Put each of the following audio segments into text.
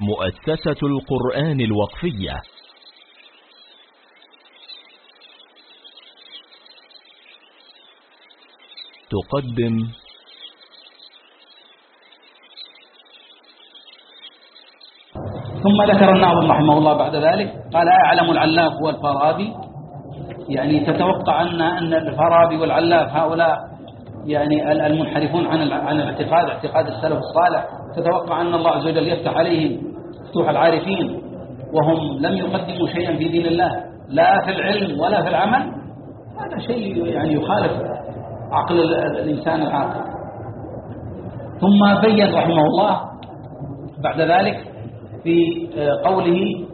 مؤسسة القرآن الوقفية. تقدم ثم ذكر الناظم رحمه الله بعد ذلك قال أعلم العلاف والفارابي؟ يعني تتوقع أن أن الفارابي والعلاف هؤلاء يعني المنحرفون عن عن الاعتقاد اعتقاد السلف الصالح؟ تتوقع أن الله عز وجل يفتح عليهم فتوح العارفين وهم لم يقدموا شيئا في دين الله لا في العلم ولا في العمل هذا شيء يعني يخالف عقل الإنسان العاقل ثم بين رحمه الله بعد ذلك في قوله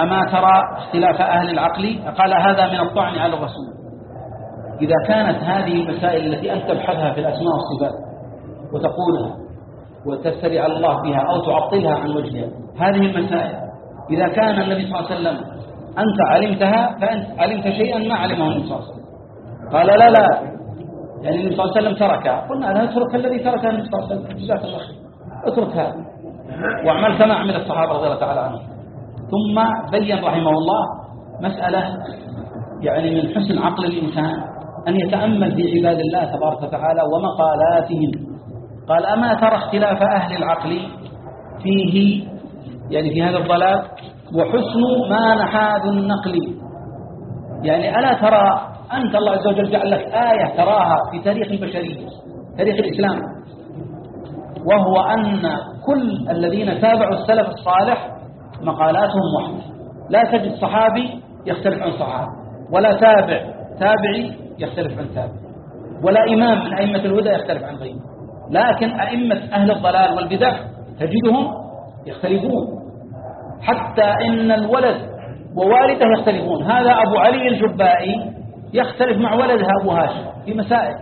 أما ترى اختلاف أهل العقل؟ قال هذا من الطعن على الرسول. إذا كانت هذه المسائل التي أنت تبحثها في الأسماء والصفات وتقولها وتفتري على الله بها أو تعطلها عن وجهها. هذه المسائل. إذا كان النبي صلى الله عليه وسلم أنت علمتها فأنت علمت شيئا ما علمه النبي صلى الله عليه وسلم. قال لا لا. يعني النبي صلى الله عليه وسلم تركها. قلنا لا أترك الذي تركها النبي صلى الله عليه وسلم. الله خير. أترك هذا. واعمل كما عمل الصحابة رضي الله تعالى عنهم. ثم بين رحمه الله مسألة يعني من حسن عقل الإنسان أن يتأمل في عباد الله تبارك وتعالى ومقالاتهم. قال أما ترى اختلاف أهل العقل فيه يعني في هذا الضلال وحسن ما نحاد النقل. يعني ألا ترى أنت الله عز وجل جعل لك آية تراها في تاريخ البشرية تاريخ الإسلام وهو أن كل الذين تابعوا السلف الصالح مقالاتهم واحدة. لا تجد صحابي يختلف عن صحابي ولا تابع تابعي يختلف عن تابع ولا إمام من أئمة الهدى يختلف عن غيره. لكن أئمة أهل الضلال والبدع تجدهم يختلفون. حتى إن الولد ووالده يختلفون. هذا أبو علي الجبائي يختلف مع ولدها أبو هاشم في مسائل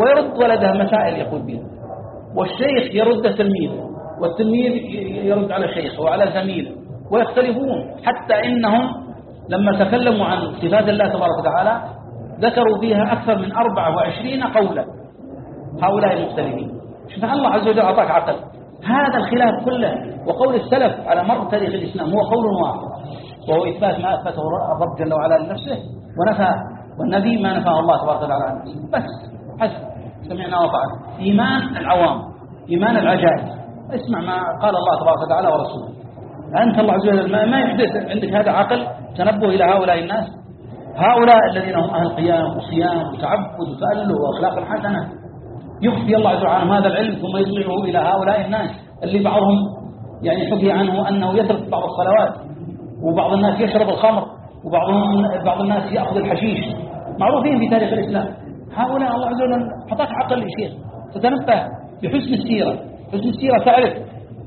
ويرد ولدها مسائل يقول بها. والشيخ يرد تلميذه والتلميذ يرد على شيخه وعلى زميله ويختلفون. حتى إنهم لما تكلموا عن صفات الله تبارك وتعالى ذكروا فيها أكثر من 24 قولا. هؤلاء المختلفين شوف الله عز وجل أعطاك عقل. هذا الخلاف كله وقول السلف على مر تاريخ الإسلام هو قول واحد وهو إثبات ما أثبته الرب جل وعلا لنفسه ونفى والنبي ما نفاه الله تبارك وتعالى عن نفسه. بس حسب سمعنا وطعنا. إيمان العوام إيمان العجائز اسمع ما قال الله تبارك وتعالى ورسوله. أنت الله عز وجل ما يحدث عندك هذا عقل تنبه إلى هؤلاء الناس؟ هؤلاء الذين هم أهل قيام وصيام وتعبد وتأله وأخلاق حسنة يخفي الله عز وجل هذا العلم ثم يطلعه إلى هؤلاء الناس اللي بعضهم يعني حكي عنه أنه يترك بعض الصلوات وبعض الناس يشرب الخمر وبعضهم بعض الناس يأخذ الحشيش. معروفين في تاريخ الإسلام. هؤلاء الله عز وجل حطاك عقل يا شيخ. تتنبه بحسن السيرة. حسن السيرة تعرف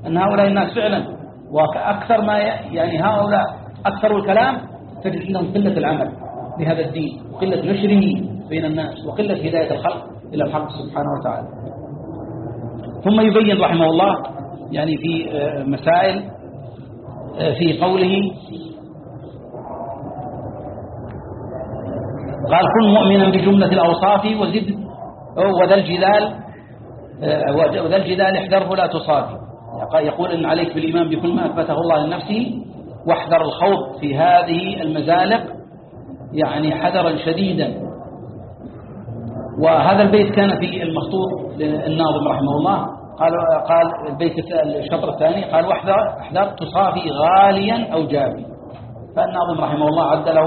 أن هؤلاء الناس فعلا وأكثر ما يعني هؤلاء أكثر الكلام تجد عندهم قلة العمل بهذا الدين وقلة نشره بين الناس وقلة هداية الخلق. إلى الحق سبحانه وتعالى. ثم يبين رحمه الله يعني في مسائل في قوله قال كن مؤمنا بجملة الأوصاف وزد وذا الجدال وذا الجدال احذره لا تصافي يقول إن عليك بالإيمان بكل ما أثبته الله لنفسه واحذر الخوض في هذه المزالق يعني حذرا شديدا. وهذا البيت كان في المخطوط للناظم رحمه الله. قال قال البيت الشطر الثاني قال واحذر احذر تصافي غاليا أو جابي فالناظم رحمه الله عدله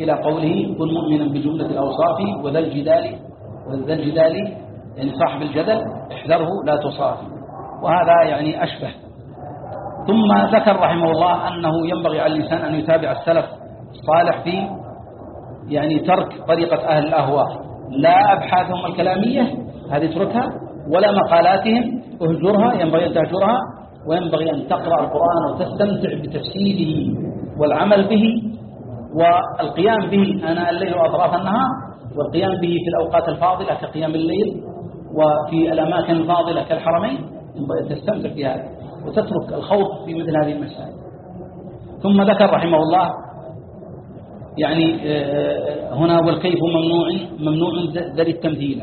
إلى قوله كن مؤمنا بجملة الأوصاف وذا الجدال وذا الجدال يعني صاحب الجدل احذره لا تصافي. وهذا يعني أشبه. ثم ذكر رحمه الله أنه ينبغي على الإنسان أن يتابع السلف الصالح في يعني ترك طريقة أهل الأهواء. لا أبحاثهم الكلامية هذه اتركها ولا مقالاتهم اهجرها ينبغي أن تهجرها وينبغي أن تقرأ القرآن وتستمتع بتفسيره والعمل به والقيام به أنا الليل وأطراف النهار والقيام به في الأوقات الفاضلة كقيام الليل وفي الأماكن الفاضلة كالحرمين ينبغي تستمتع بهذا وتترك الخوض في مثل هذه المسائل. ثم ذكر رحمه الله يعني هنا والكيف ممنوع ممنوع ذل التمثيل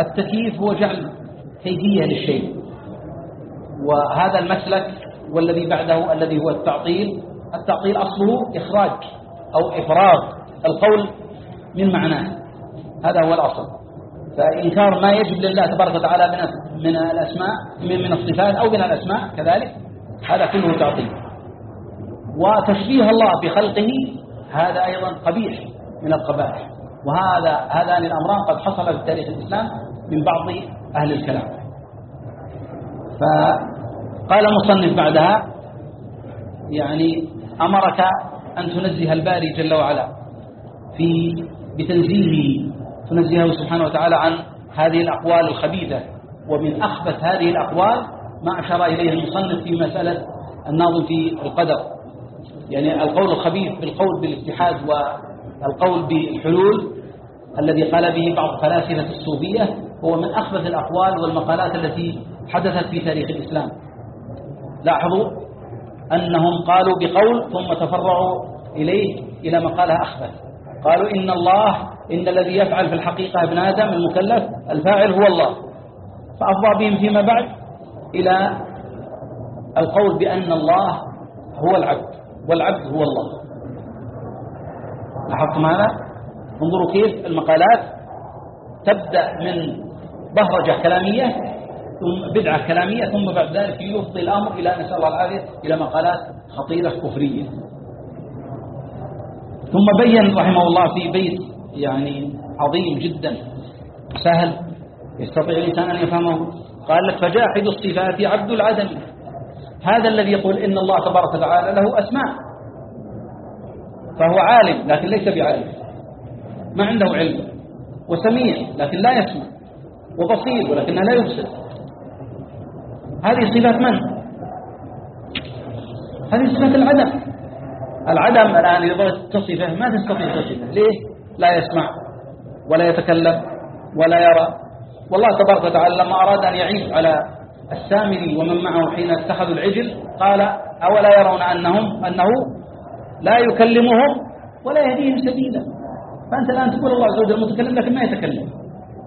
التكييف هو جعل كيفية للشيء. وهذا المسلك والذي بعده الذي هو التعطيل التعطيل أصله إخراج أو إفراغ القول من معناه. هذا هو الأصل. فإنكار ما يجب لله تبارك وتعالى من من الأسماء من من الصفات أو من الأسماء كذلك هذا كله تعطيل. وتشبيه الله بخلقه هذا أيضا قبيح من القبائح. وهذا هذان الأمران قد حصل في تاريخ الإسلام من بعض أهل الكلام. فقال المصنف بعدها يعني أمرك أن تنزه الباري جل وعلا في بتنزيهه تنزهه سبحانه وتعالى عن هذه الأقوال الخبيثة. ومن أخبث هذه الأقوال ما أشار إليه المصنف في مسألة الناظم في القدر. يعني القول الخبيث بالقول بالاتحاد والقول بالحلول الذي قال به بعض فلاسفة الصوفية هو من أخبث الأقوال والمقالات التي حدثت في تاريخ الإسلام. لاحظوا أنهم قالوا بقول ثم تفرعوا إليه إلى مقالة أخبث. قالوا إن الله إن الذي يفعل في الحقيقة ابن آدم المكلف الفاعل هو الله. فأفضى بهم فيما بعد إلى القول بأن الله هو العبد. والعبد هو الله. لاحظتم هذا انظروا كيف المقالات تبدأ من بهرجة كلامية ثم بدعة كلامية ثم بعد ذلك يفضي الأمر إلى نسأل الله العافية إلى مقالات خطيرة كفرية. ثم بين رحمه الله في بيت يعني عظيم جدا سهل يستطيع الإنسان أن يفهمه. قال لك فجاحد الصفات عبد العدم هذا الذي يقول إن الله تبارك وتعالى له أسماء. فهو عالم لكن ليس بعالم ما عنده علم. وسميع لكن لا يسمع. وبصير ولكنه لا يبصر. هذه صفات من؟ هذه صفات العدم. العدم الآن إذا تصفه ما تستطيع تصفه. ليه؟ لا يسمع ولا يتكلم ولا يرى. والله تبارك وتعالى لما أراد أن يعيش على السامري ومن معه حين اتخذوا العجل قال أولا يرون أنهم أنه لا يكلمهم ولا يهديهم سبيلا. فأنت الآن تقول الله عز وجل متكلم لكن ما يتكلم.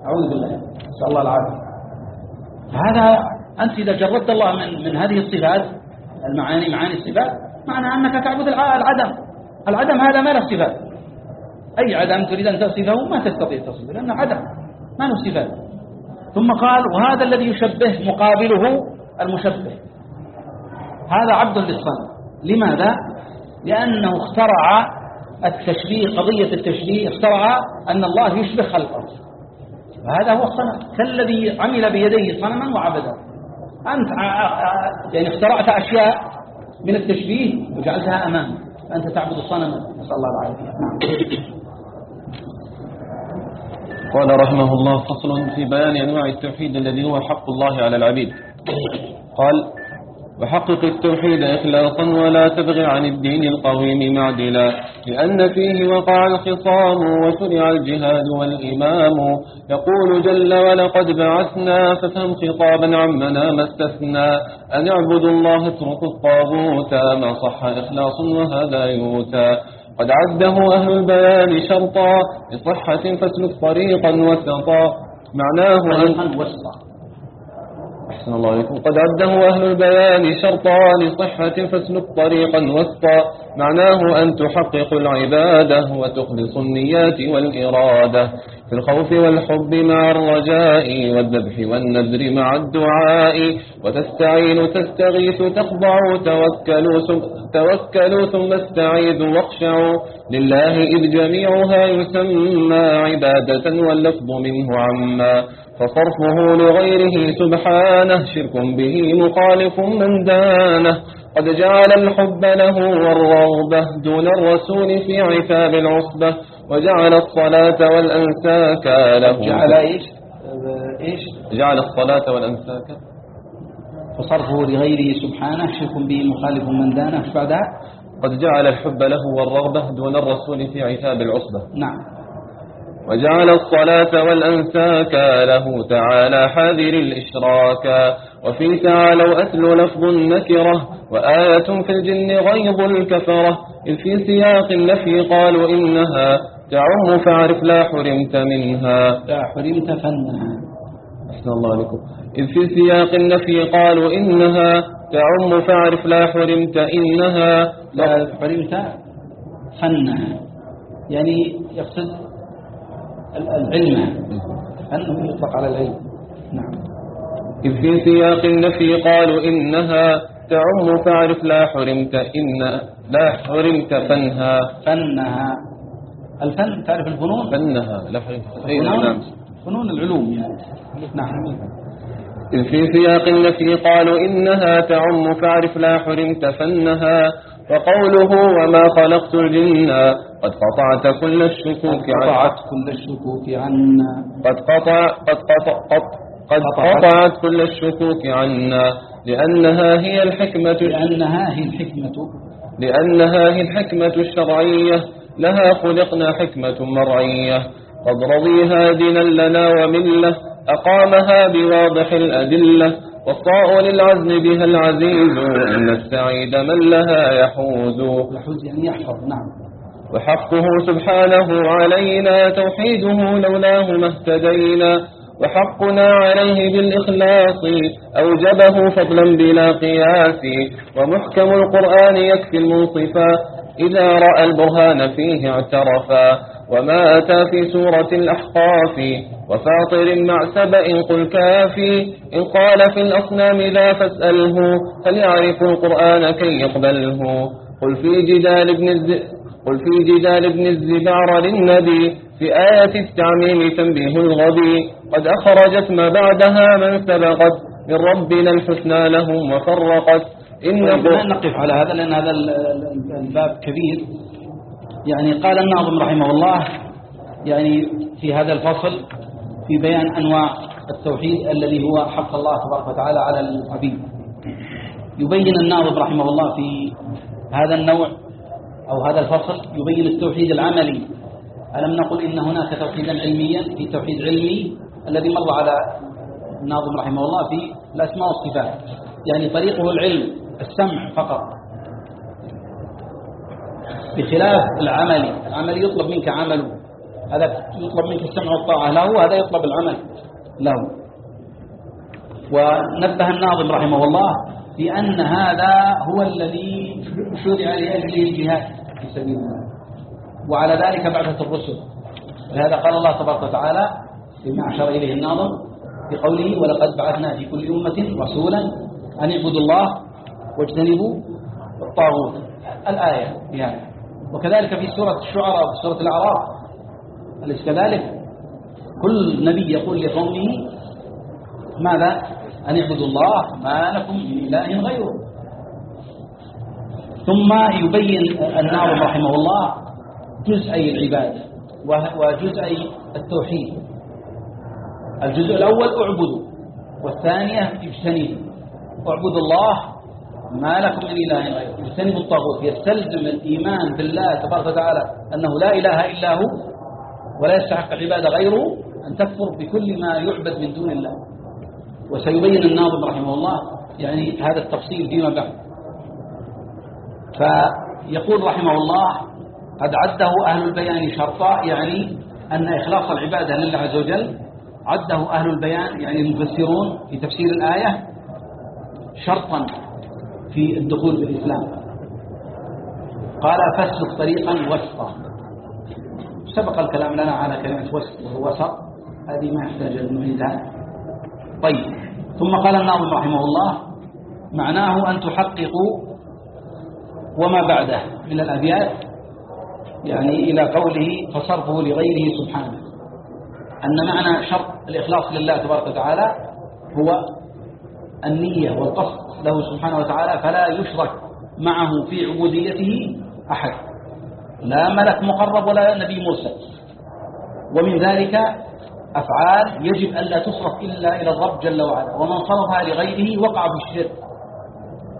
أعوذ بالله. نسأل الله العافية. هذا أنت إذا جردت الله من من هذه الصفات المعاني معاني الصفات معنى أنك تعبد العدم. العدم هذا ما له صفات. أي عدم تريد أن تصفه ما تستطيع تصفه لأنه عدم. ما له صفات. ثم قال وهذا الذي يشبه مقابله المشبه. هذا عبد للصنم لماذا؟ لأنه اخترع التشبيه قضية التشبيه اخترع أن الله يشبه خلقه. وهذا هو الصنم. كالذي عمل بيديه صنما وعبده أنت يعني اخترعت أشياء من التشبيه وجعلتها أمامك. فأنت تعبد الصنم. نسأل الله العافية. قال رحمه الله فصل في بيان أنواع التوحيد الذي هو حق الله على العبيد. قال وحقق التوحيد إخلاصا ولا تبغي عن الدين القويم معدلا لأن فيه وقع الخصام وشرع الجهاد والإمام. يقول جل ولقد بعثنا ففهم خطابا عمنا ما استثنى أن اعبدوا الله اتركوا الطاغوت ما صح إخلاص وهذا يوتى قد عده أهل البيان شرطا لصحة فاسلك طريقا وسطا. معناه أن وسطا. أحسن الله عليكم. قد عده أهل البيان شرطا لصحة فاسلك طريقا وسطا. معناه أن تحقق العبادة وتخلص النيات والإرادة. في الخوف والحب مع الرجاء والذبح والنذر مع الدعاء وتستعين تستغيث تخضع توكلوا ثم, توكلوا ثم استعيذوا واخشعوا لله إذ جميعها يسمى عبادة واللفظ منه عما فصرفه لغيره سبحانه شرك به مخالف من دانه قد جعل الحب له والرغبة دون الرسول في عتاب العصبة وجعل الصلاة والأنساك له جعل إيش؟ إيش؟ جعل الصلاة والأنساك. فصرفه لغيره سبحانه شرك به مخالف من دانه. بعدها؟ قد جعل الحب له والرغبة دون الرسول في عتاب العصبة. نعم. وجعل الصلاة والأنساك له تعالى حذر الإشراك. وفي تعالوا أتل لفظ النكرة وآية في الجن غيظ الكفرة. إذ في سياق النفي قالوا إنها تعم فاعرف لا حرمت منها. لا حرمت فنها. أحسن الله عليكم. إذ في سياق النفي قالوا إنها تعم فاعرف لا حرمت إنها. لا حرمت فنها. يعني يقصد العلم. أنه يطلق على العلم. نعم. إذ في سياق النفي قالوا إنها تعم فاعرف لا حرمت إن لا حرمت فنها. فنها. الفن تعرف الفنون؟ فنها لا فنون, نعم. فنون العلوم يعني. نعم. إذ في سياق النفي قالوا إنها تعم فاعرف لا حرمت فنها. وقوله وما خلقت الجن قد قطعت كل الشكوك عن قطعت كل الشكوك عنا. قد قطع قد قطع قد قد قطعت. قطعت كل الشكوك عنا. لأنها هي الحكمة لأنها هي الحكمة. لأنها هي الحكمة الشرعية. لها خلقنا حكمة مرعية. قد رضيها دينا لنا وملة أقامها بواضح الأدلة. والطاء للعزم بها العزيز إن السعيد من لها يحوز. يحوز يعني يحفظ نعم. وحقه سبحانه علينا توحيده لولاه ما اهتدينا. وحقنا عليه بالإخلاص أوجبه فضلا بلا قياس. ومحكم القرآن يكفي المنصفا. إذا رأى البرهان فيه اعترفا. وما أتى في سورة الأحقاف. وفاطر مع سبأ قل كافي. إن قال في الأصنام ذا فاسأله هل يعرف القرآن كي يقبله؟ قل في جدال ابن الز... قل في جدال ابن الزبار للنبي. في آية التعميم تنبيه الغبي. قد أخرجت ما بعدها من سبقت. من ربنا الحسنى لهم وفرقت. إن طيب. ما نقف على هذا لأن هذا ال- ال- الباب كبير. يعني قال الناظم رحمه الله يعني في هذا الفصل في بيان أنواع التوحيد الذي هو حق الله تبارك وتعالى على العبيد. يبين الناظم رحمه الله في هذا النوع أو هذا الفصل يبين التوحيد العملي. ألم نقل إن هناك توحيدا علميا؟ في توحيد علمي الذي مر على الناظم رحمه الله في الأسماء والصفات. يعني طريقه العلم. السمع فقط. بخلاف العملي العملي يطلب منك عمله هذا يطلب منك السمع والطاعة. له هذا يطلب العمل. له ونبه الناظم رحمه الله بأن هذا هو الذي شرع لأجله الجهاد في سبيل الله. وعلى ذلك بعثة الرسل. لهذا قال الله تبارك وتعالى فيما أشار إليه الناظم بقوله ولقد بعثنا في كل أمة رسولا أن اعبدوا الله واجتنبوا الطاغوت. الآية بهذا وكذلك في سورة الشعراء وفي سورة الأعراف. أليس كذلك؟ كل نبي يقول لقومه ماذا؟ أن اعبدوا الله ما لكم من إله غيره. ثم يبين الناظم رحمه الله جزئي العبادة وجزئي التوحيد. الجزء الأول اعبدوا والثانية اجتنبوا. اعبدوا الله ما لكم من إله غيره اجتنبوا الطاغوت يستلزم الإيمان بالله تبارك وتعالى أنه لا إله إلا هو ولا يستحق العبادة غيره أن تكفر بكل ما يعبد من دون الله. وسيبين الناظم رحمه الله يعني هذا التفصيل فيما بعد. فيقول رحمه الله قد عده أهل البيان شرطا يعني أن إخلاص العبادة لله عز وجل. عده أهل البيان يعني المفسرون في تفسير الآية شرطا. في الدخول في الإسلام. قال فاسلك طريقا وسطا. سبق الكلام لنا على كلمة وسط ووسط هذه ما يحتاج نعيدها طيب. ثم قال الناظم رحمه الله معناه أن تحققوا وما بعده من الأبيات يعني إلى قوله فصرفه لغيره سبحانه. أن معنى شرط الإخلاص لله تبارك وتعالى هو النية والقصد له سبحانه وتعالى فلا يشرك معه في عبوديته أحد. لا ملك مقرب ولا نبي مرسل. ومن ذلك أفعال يجب ألا تصرف إلا إلى الرب جل وعلا. ومن صرفها لغيره وقع في الشرك.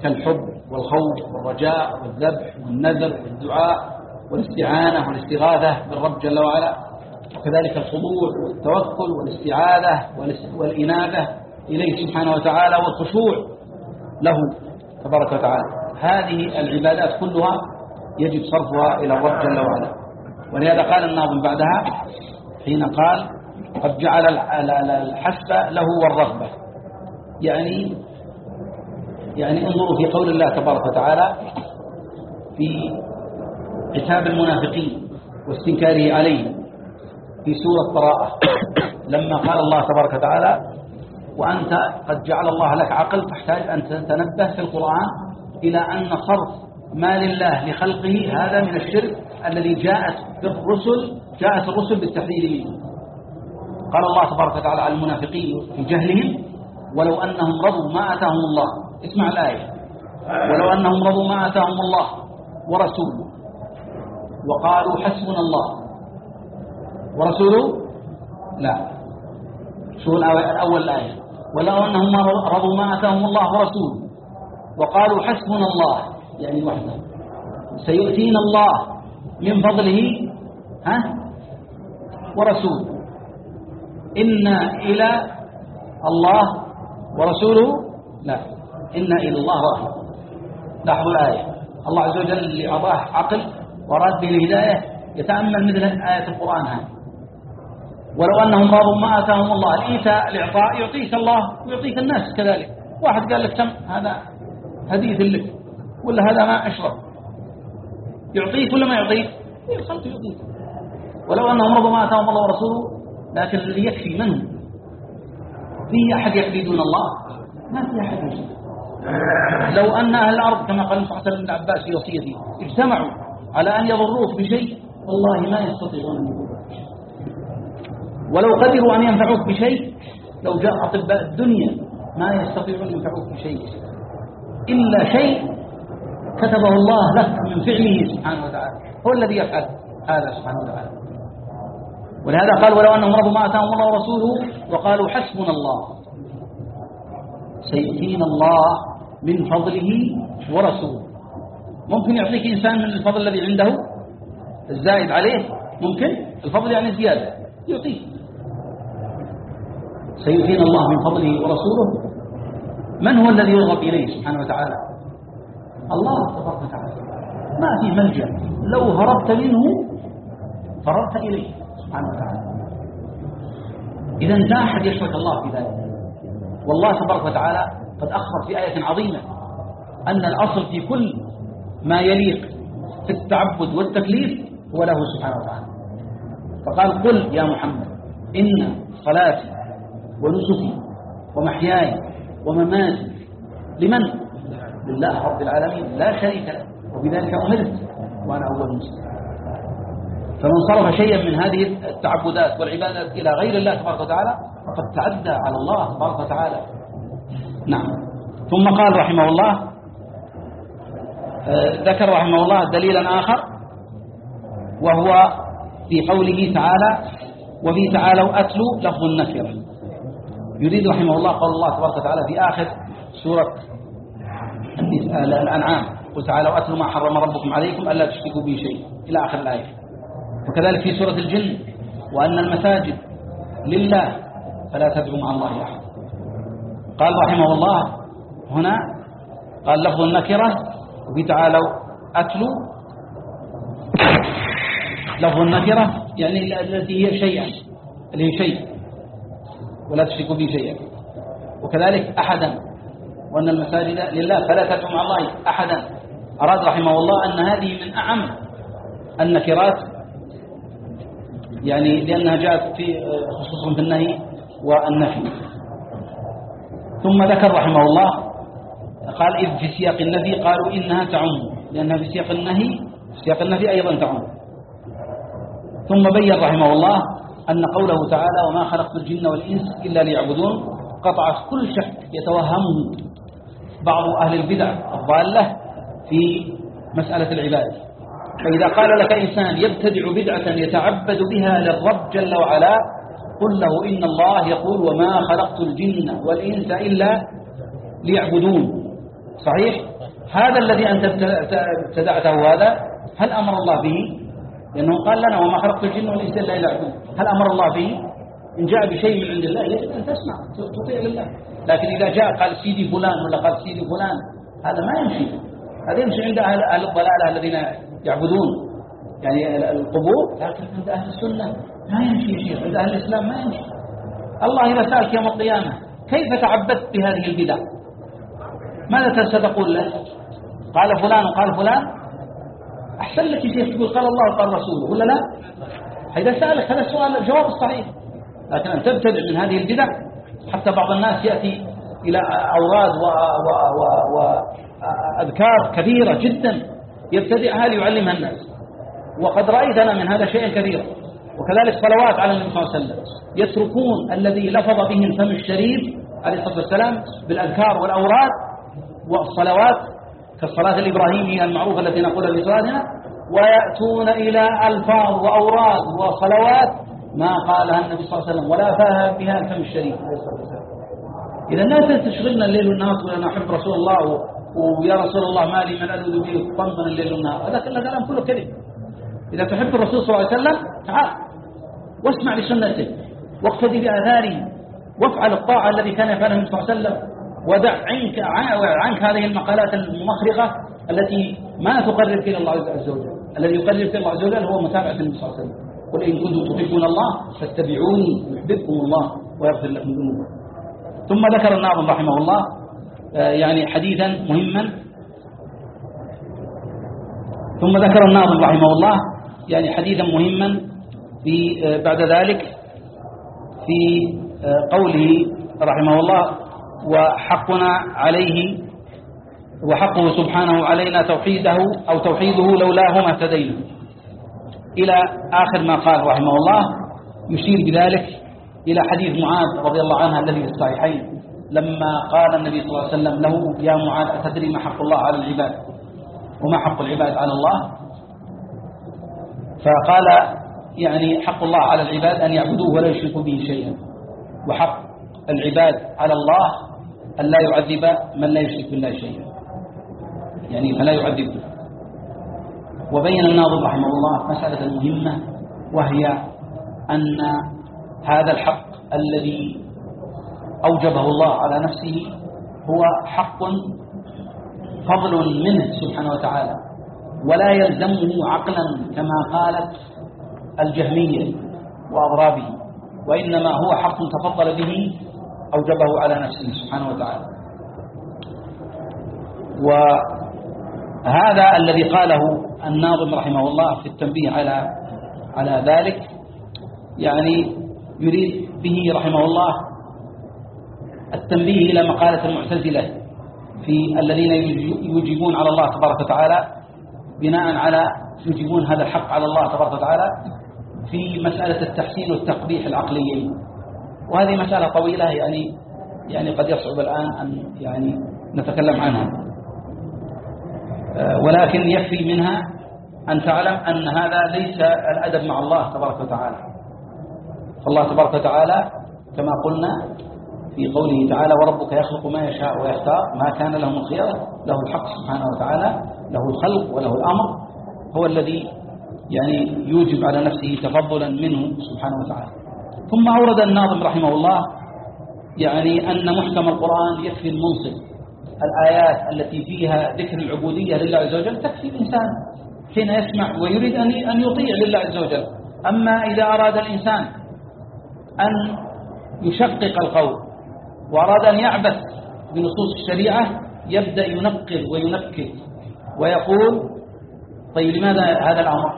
كالحب والخوف والرجاء والذبح والنذر والدعاء والاستعانة والاستغاثة بالرب جل وعلا. وكذلك الخضوع والتوكل والاستعاذة والإنابة إليه سبحانه وتعالى والخشوع له تبارك وتعالى. هذه العبادات كلها يجب صرفها إلى الرب جل وعلا. ولهذا قال الناظم بعدها حين قال قد جعل الحسب له والرغبة. يعني يعني انظروا في قول الله تبارك وتعالى في عتاب المنافقين واستنكاره عليهم في سورة براءة. لما قال الله تبارك وتعالى وأنت قد جعل الله لك عقل تحتاج أن تتنبه في القرآن إلى أن صرف ما لله لخلقه هذا من الشرك الذي جاءت بالرسل جاءت الرسل بالتحذير منه. قال الله تبارك وتعالى على المنافقين في جهلهم ولو أنهم رضوا ما آتاهم الله. اسمع الآية. ولو أنهم رضوا ما آتاهم الله ورسوله. وقالوا حسبنا الله. ورسوله؟ لا. شو الأول الآية. ولو أنهم رضوا ما آتاهم الله ورسوله. وقالوا حسبنا الله يعني وحده. سيؤتينا الله من فضله ها؟ ورسوله. إنا إلى الله ورسوله لا. إنا إلى الله راغب لاحظوا الآية. الله عز وجل اللي أعطاه عقل وراد به الهداية يتأمل مثل آية القرآن هذه. ولو أنهم راضوا ما آتاهم الله الإيتاء الإعطاء يعطيك الله ويعطيك الناس كذلك؟ واحد قال لك كم هذا هدية لك ولا هذا ما أشرب يعطيك ولا ما يعطيك؟ خلط يعطيك. ولو أنهم رضوا ما آتاهم الله ورسوله لكن الذي يكفي من في أحد يكفي دون الله؟ ما في أحد يكفي. لو أن أهل الأرض كما قال صلى الله عليه عباس في وصيته اجتمعوا على أن يضروك بشيء والله ما يستطيعون أن يضروك ولو قدروا أن ينفعوك بشيء لو جاء أطباء الدنيا ما يستطيعون أن ينفعوك بشيء. إلا شيء كتبه الله لك من فعله سبحانه وتعالى. هو الذي يفعل هذا سبحانه وتعالى. ولهذا قال ولو أنهم رضوا ما أتاهم الله ورسوله وقالوا حسبنا الله. سيؤتينا الله من فضله ورسوله. ممكن يعطيك إنسان من الفضل الذي عنده الزائد عليه ممكن؟ الفضل يعني زيادة يعطيك. سيؤتينا الله من فضله ورسوله. من هو الذي يرغب إليه سبحانه وتعالى؟ الله تبارك وتعالى. ما في ملجأ. لو هربت منه فررت إليه سبحانه وتعالى. إذا لا أحد يشرك الله في ذلك. والله تبارك وتعالى قد أخبر في آية عظيمة أن الأصل في كل ما يليق في التعبد والتكليف هو له سبحانه وتعالى. فقال قل يا محمد إن صلاتي ونسكي ومحياي ومماتي. لمن؟ لله رب العالمين. لا شريك له. وبذلك أمرت وأنا أول مسلم فمن صرف شيئا من هذه التعبدات والعبادات إلى غير الله تبارك وتعالى فقد تعدى على الله تبارك وتعالى. نعم. ثم قال رحمه الله آه، ذكر رحمه الله دليلا آخر وهو في قوله تعالى وفي تعالوا أتلوا لفظ النكرة يريد رحمه الله قول الله تبارك وتعالى في آخر سورة الأنعام. قل تعالوا أتلوا ما حرم ربكم عليكم ألا تشركوا به شيء إلى آخر الآية. وكذلك في سورة الجن وأن المساجد لله فلا تدعوا مع الله أحد. قال رحمه الله هنا قال لفظ النكرة وفي تعالوا أتلوا لفظ النكرة يعني التي هي شيئا اللي هي شيء. ولا تشركوا به شيئا. وكذلك أحدا وأن المساجد لله فلا تدعوا مع الله أحدا. أراد رحمه الله أن هذه من أعم النكرات يعني لأنها جاءت في خصوصا في النهي والنفي. ثم ذكر رحمه الله قال إذ في سياق النفي قالوا إنها تعم لأنها في سياق النهي في سياق النفي أيضا تعم. ثم بين رحمه الله أن قوله تعالى وما خلقت الجن والإنس إلا ليعبدون قطع كل شك يتوهمه بعض أهل البدع الضالة في مسألة العبادة فإذا قال لك إنسان يبتدع بدعة يتعبد بها للرب جل وعلا قل له إن الله يقول وما خلقت الجن والإنس إلا ليعبدون صحيح؟ هذا الذي أنت ابتدعته هذا هل أمر الله به؟ لأنه قال لنا وما خلقت الجن والإنس إلا ليعبدون هل أمر الله به؟ إن جاء بشيء من عند الله يجب أن تسمع تطيع لله. لكن إذا جاء قال سيدي فلان ولا قال سيدي فلان هذا ما يمشي. هذا يمشي عند أهل, الضلالة الذين يعبدون. يعني القبور لكن عند أهل السنة ما يمشي يا شيخ. عند أهل الإسلام ما يمشي. الله إذا سألك يوم القيامة كيف تعبدت بهذه البدع؟ ماذا ستقول له؟ قال فلان وقال فلان. أحسن لك يا شيخ تقول قال الله وقال رسوله ولا لا؟ إذا سألك هذا السؤال الجواب الصحيح. لكن أن تبتدع من هذه البدع حتى بعض الناس يأتي إلى أوراد وأذكار كثيرة جدا يبتدعها ليعلمها الناس. وقد رأيت أنا من هذا شيء كثيرا وكذلك صلوات على النبي صلى الله عليه وسلم. يتركون الذي لفظ به الفم الشريف عليه الصلاة والسلام بالأذكار والأوراد والصلوات كالصلاة الإبراهيمية المعروفة التي نقولها في صلاتنا ويأتون إلى ألفاظ وأوراد وصلوات ما قالها النبي صلى الله عليه وسلم ولا فاها بها الفم الشريف إذا لا تشغلنا الليل والنهار وأنا أحب رسول الله ويا رسول الله ما لي من ألوذ به طمن الليل والنهار. هذا كلام كله كذب. إذا تحب الرسول صلى الله عليه وسلم تعال واسمع لسنته. واقتدي بآثاره. وافعل الطاعة الذي كان يفعله النبي صلى الله عليه وسلم. ودع عنك عنك هذه المقالات المخرقة. التي ما تقرب إلى الله عز وجل. الذي يقرب إلى الله عز وجل هو متابعة النبي صلى الله عليه وسلم. قل إن كنتم تحبون الله فاتبعوني يحببكم الله ويغفر لكم ذنوبكم. ثم ذكر الناظم رحمه الله آه، يعني حديثا مهما. ثم ذكر الناظم رحمه الله يعني حديثا مهما في آه، بعد ذلك في آه، قوله رحمه الله وحقنا عليه وحقه سبحانه علينا توحيده أو توحيده لولاه ما اهتدينا. إلى آخر ما قال رحمه الله يشير بذلك إلى حديث معاذ رضي الله عنها الذي في الصحيحين لما قال النبي صلى الله عليه وسلم له يا معاذ أتدري ما حق الله على العباد؟ وما حق العباد على الله؟ فقال يعني حق الله على العباد أن يعبدوه ولا يشركوا به شيئا. وحق العباد على الله أن لا يعذب من لا يشرك بالله شيئا. يعني فلا يعذبه وبين الناظر رحمه الله مسألة مهمة وهي أن هذا الحق الذي أوجبه الله على نفسه هو حق فضل منه سبحانه وتعالى ولا يلزمه عقلا كما قالت الجهمية وأضرابه وإنما هو حق تفضل به أوجبه على نفسه سبحانه وتعالى. وهذا الذي قاله الناظم رحمه الله في التنبيه على على ذلك يعني يريد به رحمه الله التنبيه إلى مقالة المعتزلة في الذين يجيبون على الله تبارك وتعالى بناء على يجيبون هذا الحق على الله تبارك وتعالى في مسألة التحسين والتقبيح العقليين. وهذه مسألة طويلة يعني يعني قد يصعب الآن أن يعني نتكلم عنها. ولكن يكفي منها أن تعلم أن هذا ليس الأدب مع الله تبارك وتعالى. فالله تبارك وتعالى كما قلنا في قوله تعالى وربك يخلق ما يشاء ويختار ما كان لهم الخيار له الحق سبحانه وتعالى له الخلق وله الأمر هو الذي يعني يوجب على نفسه تفضلا منه سبحانه وتعالى. ثم أورد الناظم رحمه الله يعني أن محكم القرآن يكفي المنصف الآيات التي فيها ذكر العبودية لله عز وجل تكفي الإنسان حين يسمع ويريد أن يطيع لله عز وجل. أما إذا أراد الإنسان أن يشقق القول وأراد أن يعبث بنصوص الشريعة يبدأ ينقل وينكد ويقول طيب لماذا هذا الأمر؟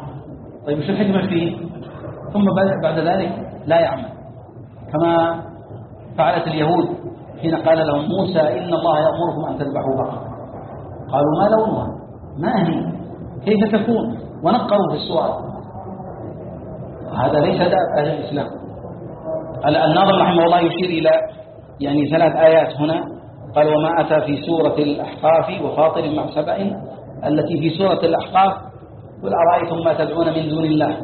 طيب وش الحكمة فيه؟ ثم بعد ذلك لا يعمل. كما فعلت اليهود حين قال لهم موسى إن الله يأمركم أن تذبحوا بقرة. قالوا ما لونها ما هي؟ كيف تكون؟ ونقروا في السؤال. هذا ليس داء أهل الإسلام. الناظر رحمه الله يشير إلى يعني ثلاث آيات هنا. قال وما أتى في سورة الأحقاف وفاطر مع سبع التي في سورة الأحقاف. قل أرأيتم ما تدعون من دون الله؟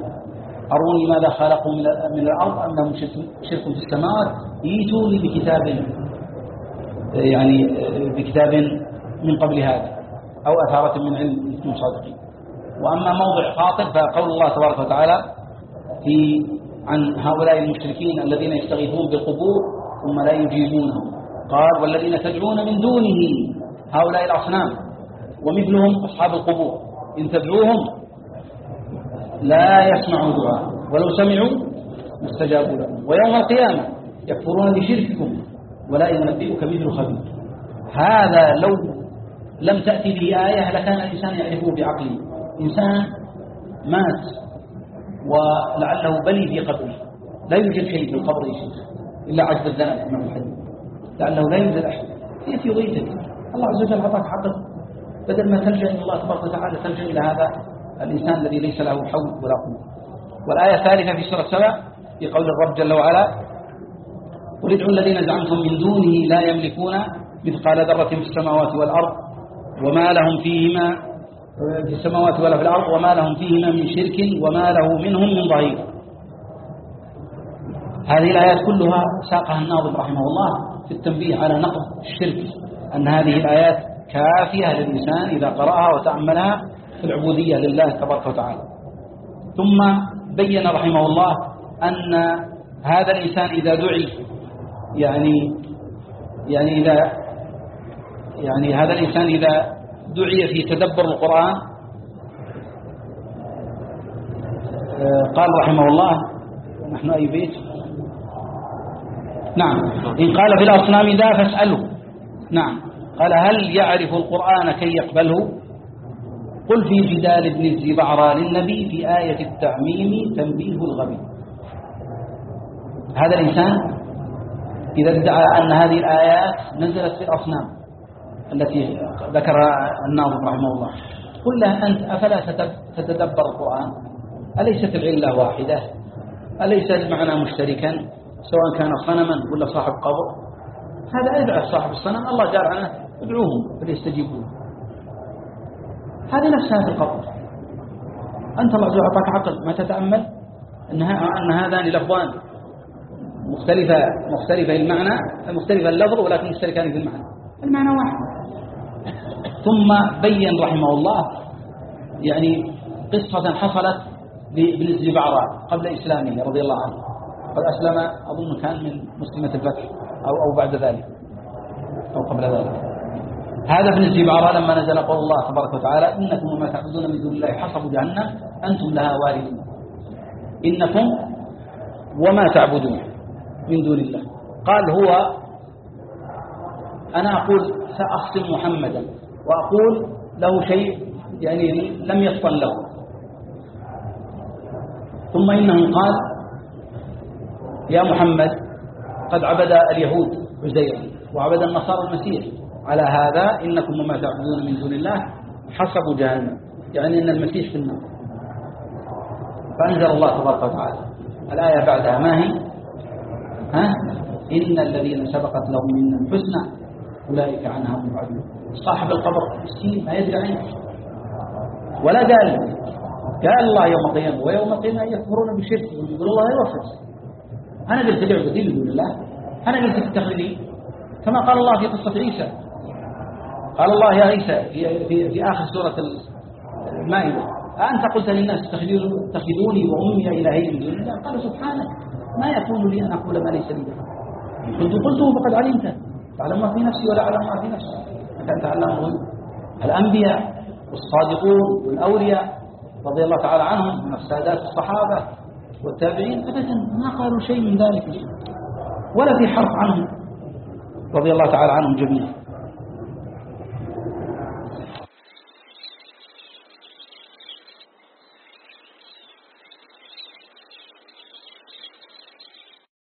أروني ماذا خلقوا من الأرض أم لهم شرك في السماوات؟ إيتوني بكتاب يعني بكتاب من قبل هذا أو أثارة من علم إنكم صادقين وأما موضع خاطر فقول الله تبارك وتعالى في عن هؤلاء المشركين الذين يستغيثون بالقبور ثم لا يجيبونهم قال والذين تدعون من دونه هؤلاء الأصنام ومثلهم أصحاب القبور. إن تدعوهم لا يسمعوا دعاء ولو سمعوا مستجاب لهم. ويوم القيامة يكفرون بشرككم ولا ينبئك مثل خبير. هذا لو لم تأتي به آية لكان الإنسان يعرفه بعقله. إنسان مات ولعله بلي في قبره. لا يوجد شيء في القبر إلا عجز الذنب من الحديث لعله لا يوجد أحد. كيف يغيثك الله عز وجل أعطاك حقك بدل ما تلجأ إلى الله تبارك وتعالى تلجأ إلى هذا الإنسان الذي ليس له حول ولا قوة. والآية الثالثة في سورة سبع في قول الرب جل وعلا قل ادعوا الذين زعمتم من دونه لا يملكون مثقال ذرة في السماوات والأرض وما لهم فيهما في السماوات ولا في الأرض وما لهم فيهما من شرك وما له منهم من ظهير هذه الآيات كلها ساقها الناظم رحمه الله في التنبيه على نقض الشرك أن هذه الآيات كافية للإنسان إذا قرأها وتأملها في العبودية لله تبارك وتعالى. ثم بين رحمه الله أن هذا الإنسان إذا دعي يعني يعني إذا يعني هذا الإنسان إذا دعي في تدبر القرآن آه، قال رحمه الله نحن أي بيت؟ نعم. إن قال في الأصنام ذا فاسأله. نعم. قال هل يعرف القرآن كي يقبله؟ قل في جدال ابن الزبعرى للنبي في آية التعميم تنبيه الغبي. هذا الإنسان إذا ادعى أن هذه الآيات نزلت في الأصنام التي ذكرها الناظم رحمه الله. قل له أنت أفلا تتدبر القرآن؟ أليست العلة واحدة؟ أليس المعنى مشتركا؟ سواء كان صنما ولا صاحب قبر؟ هذا ادعى صاحب الصنم الله قال عنه ادعوهم فليستجيبون هذه نفسها في القبر. أنت الله أعطاك عقل ما تتأمل؟ أن هذان لفظان. مختلفة مختلفة المعنى مختلفة اللفظ ولكن مشتركان في المعنى. المعنى واحد. ثم بين رحمه الله يعني قصة حصلت بالزبعرة قبل إسلامه رضي الله عنه. قد أسلم أظن كان من مسلمة الفتح أو, أو بعد ذلك أو قبل ذلك. هذا ابن الزبعرة لما نزل قول الله تبارك وتعالى إنكم وما تعبدون من دون الله حصبوا جهنم أنتم لها واردون. إنكم وما تعبدون. من دون الله. قال هو أنا أقول سأخصم محمدا وأقول له شيء يعني لم يفطن له. ثم إنه قال يا محمد قد عبد اليهود عزير وعبد النصارى المسيح. على هذا إنكم وما تعبدون من دون الله حسبوا جهنم. يعني أن المسيح في النار. فأنزل الله تبارك وتعالى. الآية بعدها ما هي؟ ها؟ إن الذين سبقت لهم منا الحسنى أولئك عنها مبعدون. صاحب القبر مسكين ما يدري عنه ولا قال قال الله يوم القيامة ويوم القيامة يكفرون بشرك. ويقول الله يوفق أنا قلت لعبدي من دون الله أنا قلت تتخذني كما قال الله في قصة عيسى. قال الله يا عيسى في, في, في آخر سورة المائدة. أنت قلت للناس اتخذوني وأمي إلهي من دون الله قال سبحانك. ما يكون لي أن أقول ما ليس لي كنت قلته فقد علمته تعلم ما في نفسي ولا أعلم ما في نفسي. أنت تعلم الأنبياء والصادقون والأولياء رضي الله تعالى عنهم من السادات الصحابة والتابعين. أبدا ما قالوا شيء من ذلك. ولا في حرف عنهم. رضي الله تعالى عنهم جميعا.